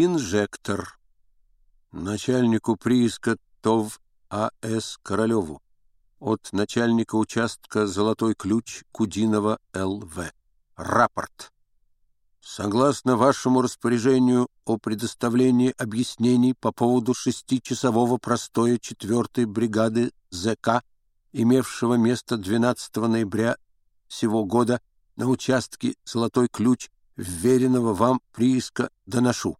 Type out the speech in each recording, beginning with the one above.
Инжектор. Начальнику прииска ТОВ А.С. Королеву. От начальника участка «Золотой ключ» Кудинова Л.В. Рапорт. Согласно вашему распоряжению о предоставлении объяснений по поводу шестичасового простоя 4-й бригады ЗК, имевшего место 12 ноября сего года на участке «Золотой ключ», вверенного вам прииска, доношу.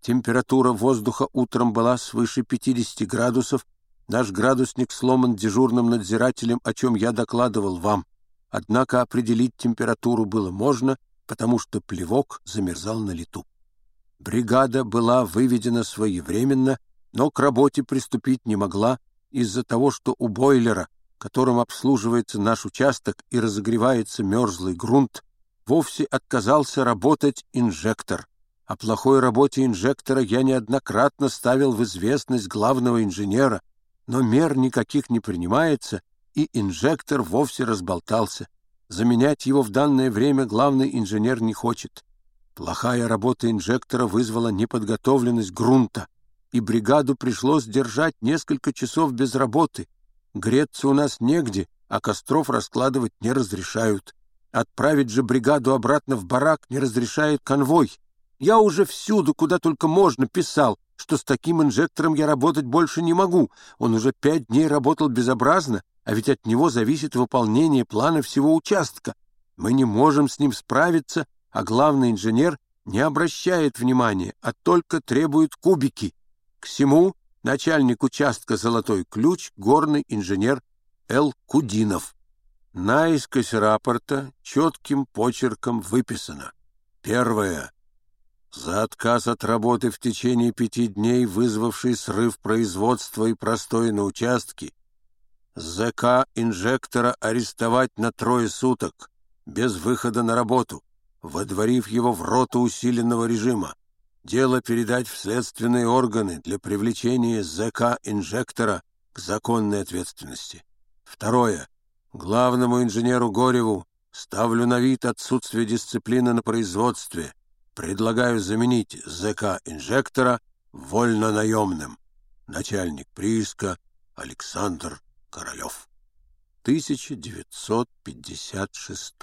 Температура воздуха утром была свыше 50 градусов, наш градусник сломан дежурным надзирателем, о чем я докладывал вам. Однако определить температуру было можно, потому что плевок замерзал на лету. Бригада была выведена своевременно, но к работе приступить не могла из-за того, что у бойлера, которым обслуживается наш участок и разогревается мерзлый грунт, вовсе отказался работать инжектор. О плохой работе инжектора я неоднократно ставил в известность главного инженера, но мер никаких не принимается, и инжектор вовсе разболтался. Заменять его в данное время главный инженер не хочет. Плохая работа инжектора вызвала неподготовленность грунта, и бригаду пришлось держать несколько часов без работы. Греться у нас негде, а костров раскладывать не разрешают. Отправить же бригаду обратно в барак не разрешает конвой. Я уже всюду, куда только можно, писал, что с таким инжектором я работать больше не могу. Он уже пять дней работал безобразно, а ведь от него зависит выполнение плана всего участка. Мы не можем с ним справиться, а главный инженер не обращает внимания, а только требует кубики. К всему начальник участка «Золотой ключ» горный инженер Л. Кудинов. Наискось рапорта четким почерком выписано. Первое. За отказ от работы в течение пяти дней, вызвавший срыв производства и простой на участке, ЗК инжектора арестовать на трое суток, без выхода на работу, водворив его в роту усиленного режима. Дело передать в следственные органы для привлечения ЗК инжектора к законной ответственности. Второе. Главному инженеру Гореву ставлю на вид отсутствие дисциплины на производстве. Предлагаю заменить ЗК инжектора вольно-наемным. Начальник прииска Александр Королев. 1956